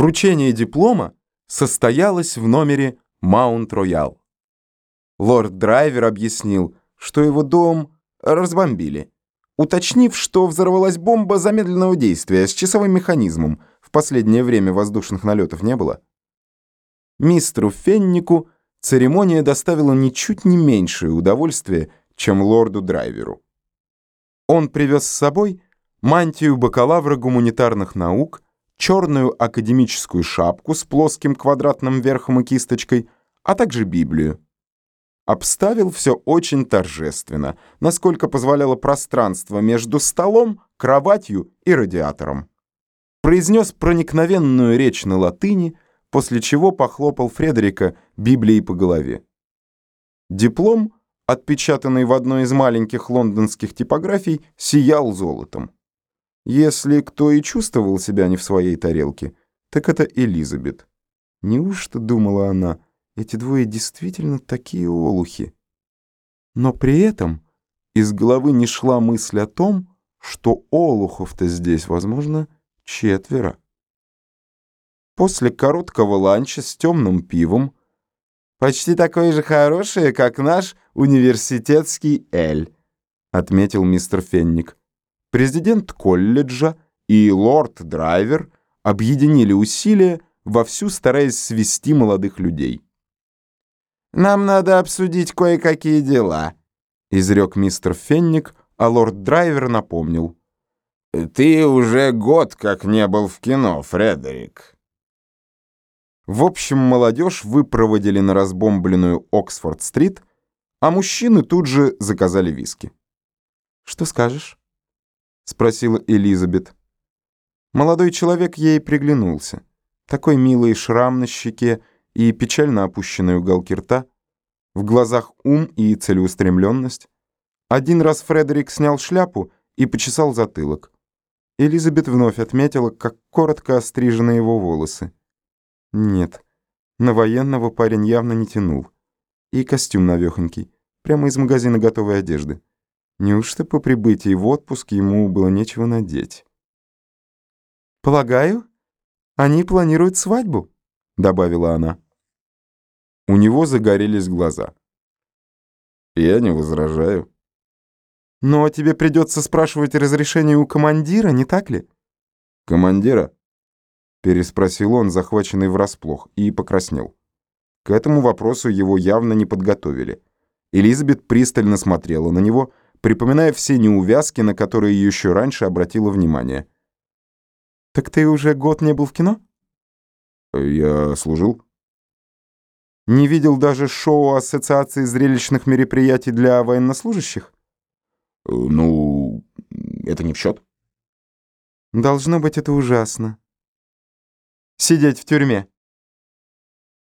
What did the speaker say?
Вручение диплома состоялось в номере Маунт-Роял. Лорд Драйвер объяснил, что его дом разбомбили, уточнив, что взорвалась бомба замедленного действия с часовым механизмом. В последнее время воздушных налетов не было. Мистеру Феннику церемония доставила ничуть не меньшее удовольствие, чем лорду Драйверу. Он привез с собой мантию бакалавра гуманитарных наук, черную академическую шапку с плоским квадратным верхом и кисточкой, а также Библию. Обставил все очень торжественно, насколько позволяло пространство между столом, кроватью и радиатором. Произнес проникновенную речь на латыни, после чего похлопал Фредерика Библией по голове. Диплом, отпечатанный в одной из маленьких лондонских типографий, сиял золотом. Если кто и чувствовал себя не в своей тарелке, так это Элизабет. Неужто, думала она, эти двое действительно такие олухи? Но при этом из головы не шла мысль о том, что олухов-то здесь, возможно, четверо. После короткого ланча с темным пивом, почти такое же хорошее, как наш университетский эль, отметил мистер Фенник президент колледжа и лорд Драйвер объединили усилия, вовсю стараясь свести молодых людей. «Нам надо обсудить кое-какие дела», — изрек мистер Фенник, а лорд Драйвер напомнил. «Ты уже год как не был в кино, Фредерик». В общем, молодежь выпроводили на разбомбленную Оксфорд-стрит, а мужчины тут же заказали виски. «Что скажешь?» Спросила Элизабет. Молодой человек ей приглянулся. Такой милый шрам на щеке и печально опущенные уголки рта. В глазах ум и целеустремленность. Один раз Фредерик снял шляпу и почесал затылок. Элизабет вновь отметила, как коротко острижены его волосы. Нет, на военного парень явно не тянул. И костюм навехонький, прямо из магазина готовой одежды. Неужто по прибытии в отпуск ему было нечего надеть? «Полагаю, они планируют свадьбу», — добавила она. У него загорелись глаза. «Я не возражаю». «Но тебе придется спрашивать разрешение у командира, не так ли?» «Командира?» — переспросил он, захваченный врасплох, и покраснел. К этому вопросу его явно не подготовили. Элизабет пристально смотрела на него, припоминая все неувязки, на которые еще раньше обратила внимание. «Так ты уже год не был в кино?» «Я служил». «Не видел даже шоу Ассоциации зрелищных мероприятий для военнослужащих?» «Ну, это не в счет». «Должно быть, это ужасно. Сидеть в тюрьме».